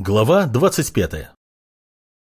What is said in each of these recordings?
Глава 25.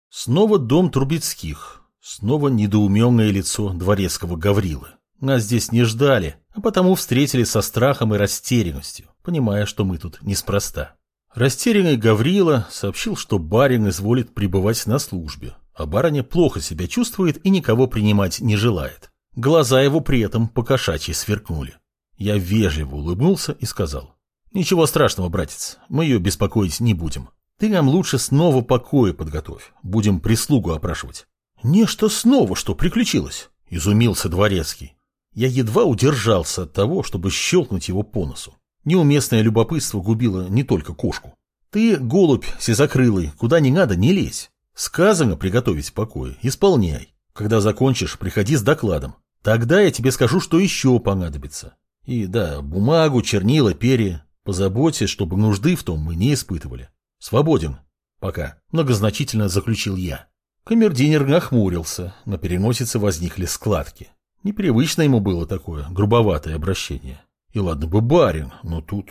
Снова дом Трубецких. Снова недоуменное лицо дворецкого Гаврилы. Нас здесь не ждали, а потому встретили со страхом и растерянностью, понимая, что мы тут неспроста. Растерянный Гаврила сообщил, что барин изволит пребывать на службе, а барыня плохо себя чувствует и никого принимать не желает. Глаза его при этом покошачьи сверкнули. Я вежливо улыбнулся и сказал, «Ничего страшного, братец, мы ее беспокоить не будем. Ты нам лучше снова покоя подготовь. Будем прислугу опрашивать. Нечто снова что приключилось? Изумился дворецкий. Я едва удержался от того, чтобы щелкнуть его по носу. Неуместное любопытство губило не только кошку. Ты, голубь сизокрылый, куда не надо, не лезь. Сказано приготовить покой, исполняй. Когда закончишь, приходи с докладом. Тогда я тебе скажу, что еще понадобится. И да, бумагу, чернила, перья. Позаботься, чтобы нужды в том мы не испытывали. Свободен. Пока. Многозначительно заключил я. Камердинер нахмурился, на переносице возникли складки. Непривычно ему было такое грубоватое обращение. И ладно бы барин, но тут...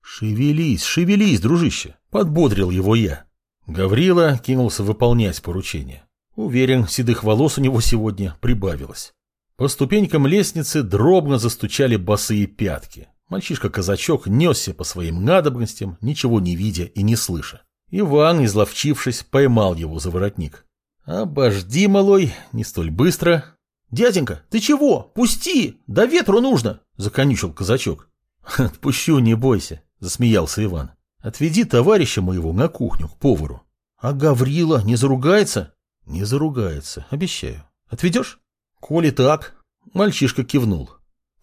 «Шевелись, шевелись, дружище!» — подбодрил его я. Гаврила кинулся выполнять поручение. Уверен, седых волос у него сегодня прибавилось. По ступенькам лестницы дробно застучали босые пятки. Мальчишка-казачок несся по своим надобностям, ничего не видя и не слыша. Иван, изловчившись, поймал его за воротник. «Обожди, малой, не столь быстро». «Дяденька, ты чего? Пусти! До ветру нужно!» — законючил казачок. «Отпущу, не бойся», — засмеялся Иван. «Отведи товарища моего на кухню, к повару». «А Гаврила не заругается?» «Не заругается, обещаю. Отведешь?» «Коли так...» Мальчишка кивнул.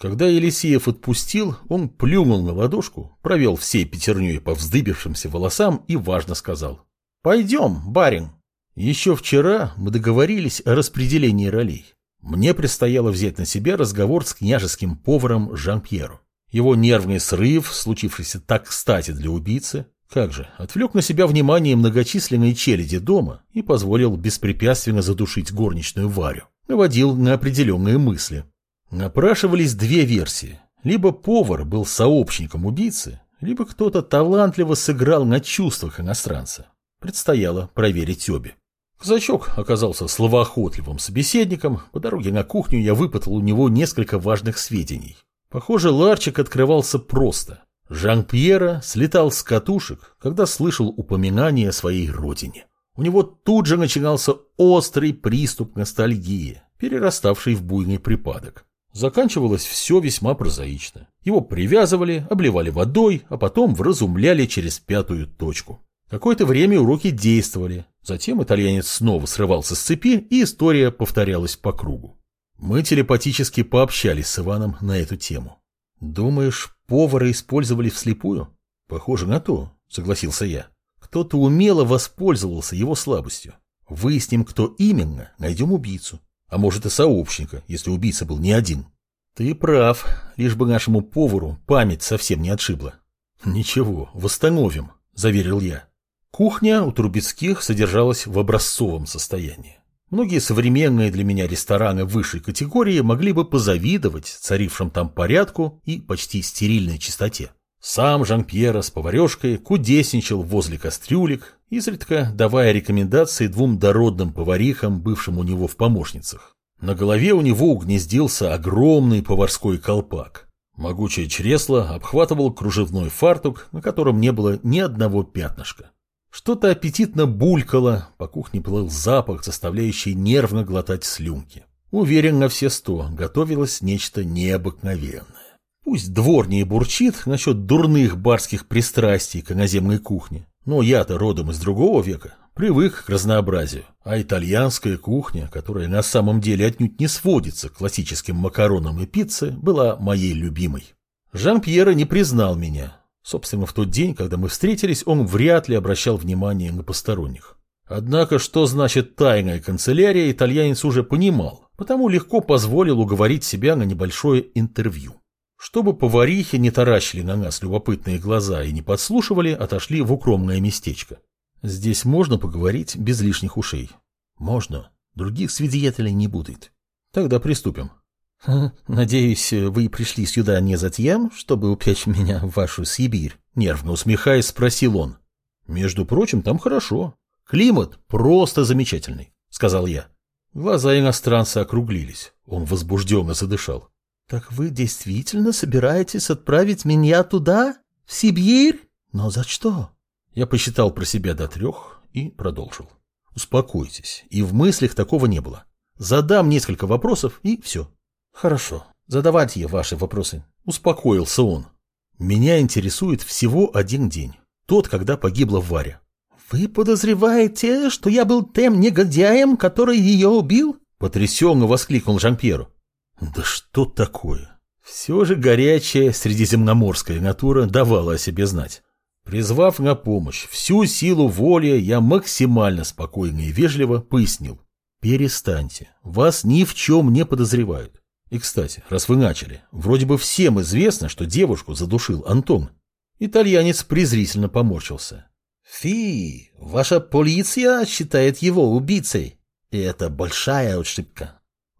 Когда Елисеев отпустил, он плюнул на ладошку, провел всей пятерней по вздыбившимся волосам и важно сказал. «Пойдем, барин». Еще вчера мы договорились о распределении ролей. Мне предстояло взять на себя разговор с княжеским поваром Жан-Пьеру. Его нервный срыв, случившийся так кстати для убийцы, как же, отвлек на себя внимание многочисленной челяди дома и позволил беспрепятственно задушить горничную Варю. Наводил на определенные мысли. Напрашивались две версии. Либо повар был сообщником убийцы, либо кто-то талантливо сыграл на чувствах иностранца. Предстояло проверить обе. Казачок оказался словоохотливым собеседником. По дороге на кухню я выпытал у него несколько важных сведений. Похоже, ларчик открывался просто. Жан-Пьера слетал с катушек, когда слышал упоминание о своей родине. У него тут же начинался острый приступ ностальгии, перераставший в буйный припадок. Заканчивалось все весьма прозаично. Его привязывали, обливали водой, а потом вразумляли через пятую точку. Какое-то время уроки действовали. Затем итальянец снова срывался с цепи, и история повторялась по кругу. Мы телепатически пообщались с Иваном на эту тему. «Думаешь, повара использовали вслепую?» «Похоже на то», — согласился я. «Кто-то умело воспользовался его слабостью. Выясним, кто именно, найдем убийцу. А может и сообщника, если убийца был не один. Ты прав, лишь бы нашему повару память совсем не отшибла. Ничего, восстановим, заверил я. Кухня у Трубецких содержалась в образцовом состоянии. Многие современные для меня рестораны высшей категории могли бы позавидовать царившим там порядку и почти стерильной чистоте. Сам Жан-Пьера с поварешкой кудесничал возле кастрюлек, изредка давая рекомендации двум дородным поварихам, бывшим у него в помощницах. На голове у него угнездился огромный поварской колпак. Могучее чресло обхватывал кружевной фартук, на котором не было ни одного пятнышка. Что-то аппетитно булькало, по кухне плыл запах, заставляющий нервно глотать слюнки. Уверен на все сто, готовилось нечто необыкновенное. Пусть двор не бурчит насчет дурных барских пристрастий к иноземной кухне, но я-то родом из другого века, привык к разнообразию, а итальянская кухня, которая на самом деле отнюдь не сводится к классическим макаронам и пицце, была моей любимой. Жан-Пьера не признал меня. Собственно, в тот день, когда мы встретились, он вряд ли обращал внимание на посторонних. Однако, что значит тайная канцелярия, итальянец уже понимал, потому легко позволил уговорить себя на небольшое интервью. Чтобы поварихи не таращили на нас любопытные глаза и не подслушивали, отошли в укромное местечко. Здесь можно поговорить без лишних ушей? Можно. Других свидетелей не будет. Тогда приступим. Надеюсь, вы пришли сюда не за тем, чтобы упечь меня в вашу Сибирь? Нервно усмехаясь, спросил он. Между прочим, там хорошо. Климат просто замечательный, сказал я. Глаза иностранца округлились. Он возбужденно задышал. Так вы действительно собираетесь отправить меня туда? В Сибирь? Но за что? Я посчитал про себя до трех и продолжил. Успокойтесь, и в мыслях такого не было. Задам несколько вопросов, и все. Хорошо, задавайте ваши вопросы. Успокоился он. Меня интересует всего один день. Тот, когда погибла Варя. «Вы подозреваете, что я был тем негодяем, который ее убил?» Потрясенно воскликнул Жан-Пьеру. «Да что такое?» Все же горячая средиземноморская натура давала о себе знать. Призвав на помощь всю силу воли, я максимально спокойно и вежливо пояснил. Перестаньте, вас ни в чем не подозревают. И, кстати, раз вы начали, вроде бы всем известно, что девушку задушил Антон. Итальянец презрительно поморщился. Фи, ваша полиция считает его убийцей. И это большая ошибка.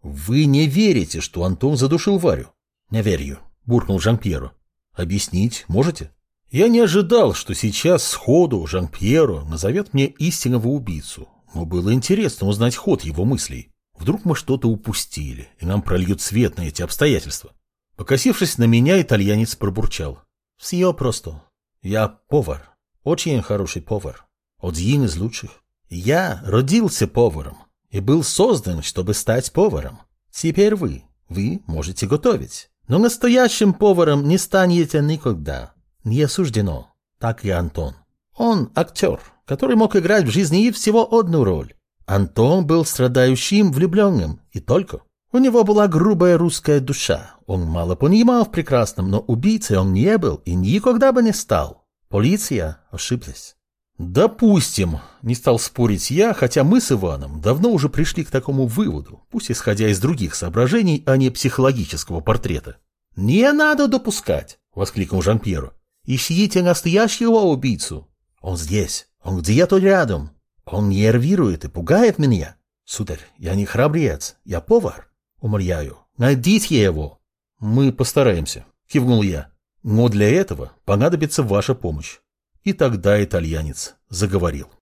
Вы не верите, что Антон задушил Варю? Не верю, буркнул Жан-Пьеру. Объяснить можете? Я не ожидал, что сейчас сходу Жан-Пьеро назовет мне истинного убийцу, но было интересно узнать ход его мыслей. Вдруг мы что-то упустили, и нам прольют свет на эти обстоятельства. Покосившись на меня, итальянец пробурчал. Все просто. Я повар. Очень хороший повар. Один из лучших. Я родился поваром и был создан, чтобы стать поваром. Теперь вы. Вы можете готовить. Но настоящим поваром не станете никогда. Не осуждено. Так и Антон. Он актер, который мог играть в жизни всего одну роль. Антон был страдающим влюбленным, и только. У него была грубая русская душа. Он мало понимал в прекрасном, но убийцей он не был и никогда бы не стал. Полиция ошиблась. Допустим, не стал спорить я, хотя мы с Иваном давно уже пришли к такому выводу, пусть исходя из других соображений, а не психологического портрета. «Не надо допускать!» — воскликнул Жан-Пьеро. «Ищите настоящего убийцу. Он здесь, он где-то рядом. Он нервирует и пугает меня. Сударь, я не храбрец, я повар. Умоляю, найдите его!» «Мы постараемся», — кивнул я. Но для этого понадобится ваша помощь. И тогда итальянец заговорил.